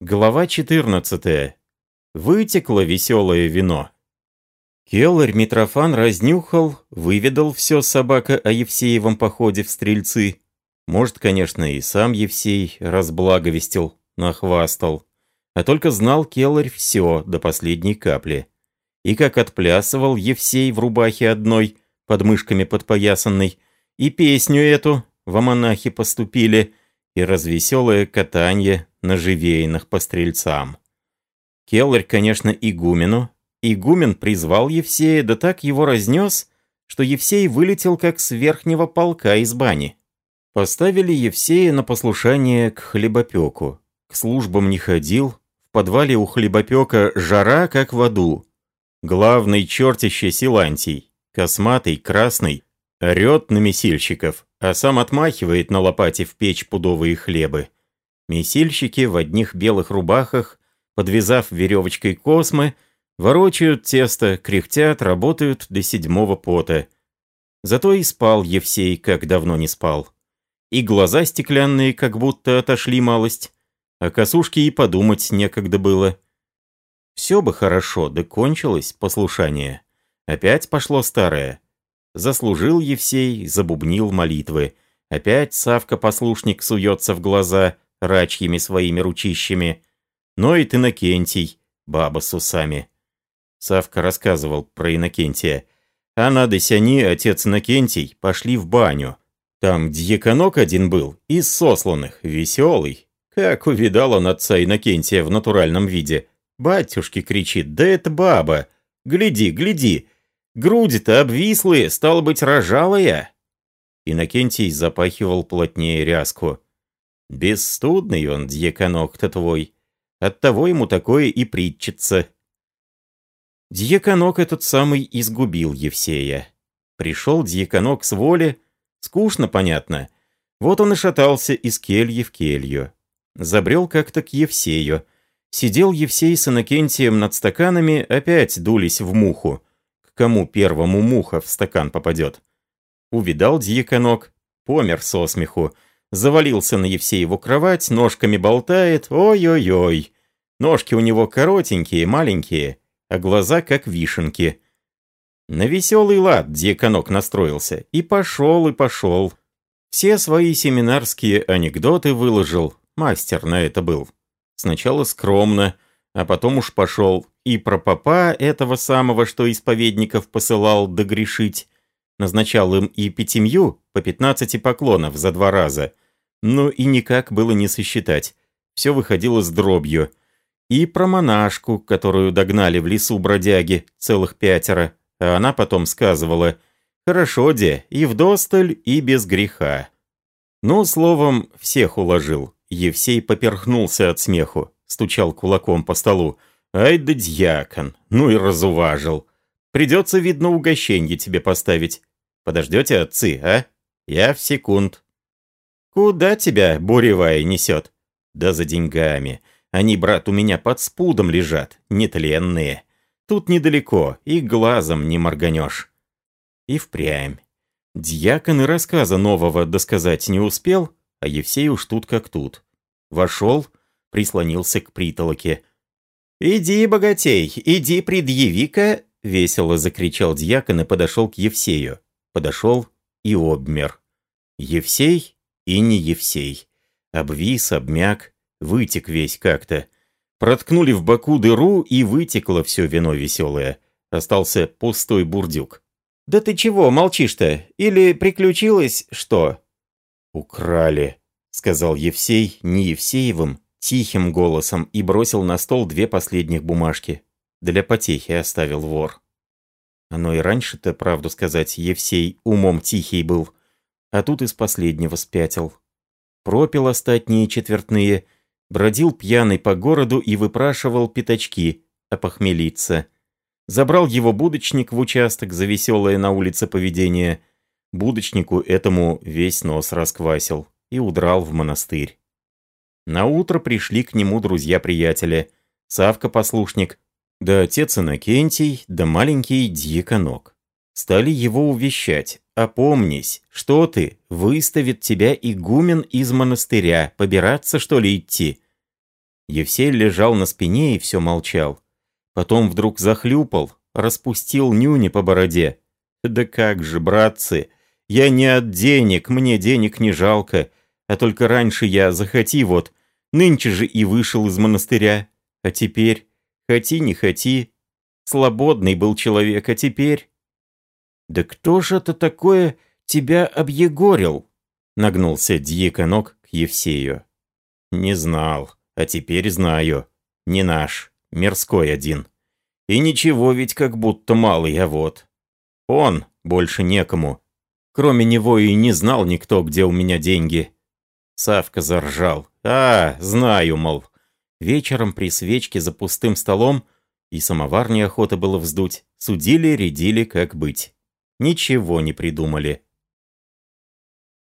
Глава 14. Вытекло веселое вино. Келарь Митрофан разнюхал, выведал все собака о Евсеевом походе в стрельцы. Может, конечно, и сам Евсей разблаговестил, нахвастал. А только знал Келарь все до последней капли. И как отплясывал Евсей в рубахе одной, под мышками подпоясанной, и песню эту во монахи поступили, и развеселое катанье на живейных по стрельцам. Келларь, конечно, игумену. Игумен призвал Евсея, да так его разнес, что Евсей вылетел как с верхнего полка из бани. Поставили Евсея на послушание к хлебопеку. К службам не ходил, в подвале у хлебопека жара, как в аду. Главный чертище Силантий, косматый, красный, орет на месильщиков, а сам отмахивает на лопате в печь пудовые хлебы. Месильщики в одних белых рубахах, подвязав веревочкой космы, ворочают тесто, кряхтят, работают до седьмого пота. Зато и спал Евсей, как давно не спал. И глаза стеклянные, как будто отошли малость, а косушки и подумать некогда было. Все бы хорошо, да кончилось послушание. Опять пошло старое. Заслужил Евсей, забубнил молитвы. Опять Савка-послушник суется в глаза — рачьими своими ручищами, но и Иннокентий, баба с усами. Савка рассказывал про Иннокентия. А на Десяни отец Иннокентий пошли в баню. Там дьяконок один был, из сосланных, веселый. Как увидал он отца Иннокентия в натуральном виде. Батюшки кричит, да это баба. Гляди, гляди. Груди-то обвислые, стало быть, рожалая. Иннокентий запахивал плотнее ряску. Бесстудный он, дьяконок-то твой. Оттого ему такое и притчится. Дьяконок этот самый изгубил Евсея. Пришел дьяконок с воли, скучно, понятно. Вот он и шатался из кельи в келью. Забрел как-то к Евсею. Сидел Евсей с Иннокентием над стаканами, опять дулись в муху. Кому первому муха в стакан попадет? Увидал дьяконок, помер со смеху, завалился на Евсееву кровать, ножками болтает, ой-ой-ой. Ножки у него коротенькие, маленькие, а глаза как вишенки. На веселый лад дьяконок настроился, и пошел, и пошел. Все свои семинарские анекдоты выложил, мастер на это был. Сначала скромно, а потом уж пошел и про папа этого самого, что исповедников посылал догрешить, назначал им и пятимью по пятнадцати поклонов за два раза, но и никак было не сосчитать. Все выходило с дробью. И про монашку, которую догнали в лесу бродяги, целых пятеро, а она потом сказывала «Хорошо, де, и вдосталь, и без греха». Ну, словом, всех уложил. Евсей поперхнулся от смеху, стучал кулаком по столу. «Ай да дьякон, ну и разуважил. Придется, видно, угощенье тебе поставить. Подождете, отцы, а? Я в секунд». «Куда тебя буревая несет?» «Да за деньгами. Они, брат, у меня под спудом лежат, нетленные. Тут недалеко, и глазом не морганешь». И впрямь. Дьякон и рассказа нового досказать не успел, а Евсей уж тут как тут. Вошел, прислонился к притолоке. «Иди, богатей, иди, предъяви-ка!» — весело закричал дьякон и подошел к Евсею. Подошел и обмер. Евсей и не Евсей. Обвис, обмяк, вытек весь как-то. Проткнули в боку дыру, и вытекло все вино веселое. Остался пустой бурдюк. «Да ты чего молчишь-то? Или приключилось что?» «Украли», — сказал Евсей не Евсеевым, тихим голосом и бросил на стол две последних бумажки. Для потехи оставил вор. Оно и раньше-то, правду сказать, Евсей умом тихий был а тут из последнего спятил. Пропил остатние четвертные, бродил пьяный по городу и выпрашивал пятачки, опохмелиться. Забрал его будочник в участок за веселое на улице поведение. Будочнику этому весь нос расквасил и удрал в монастырь. На утро пришли к нему друзья-приятеля. Савка-послушник, да отец Иннокентий, да маленький дьяконок. Стали его увещать. «Опомнись, что ты? Выставит тебя игумен из монастыря. Побираться, что ли, идти?» Евсей лежал на спине и все молчал. Потом вдруг захлюпал, распустил нюни по бороде. «Да как же, братцы, я не от денег, мне денег не жалко, а только раньше я захоти вот, нынче же и вышел из монастыря, а теперь, хоти не хоти, свободный был человек, а теперь...» «Да кто же это такое тебя объегорил?» Нагнулся дьяконок к Евсею. «Не знал, а теперь знаю. Не наш, мирской один. И ничего ведь как будто малый, а вот. Он, больше некому. Кроме него и не знал никто, где у меня деньги». Савка заржал. «А, знаю, мол». Вечером при свечке за пустым столом и самовар неохота было вздуть, судили, рядили, как быть. Ничего не придумали.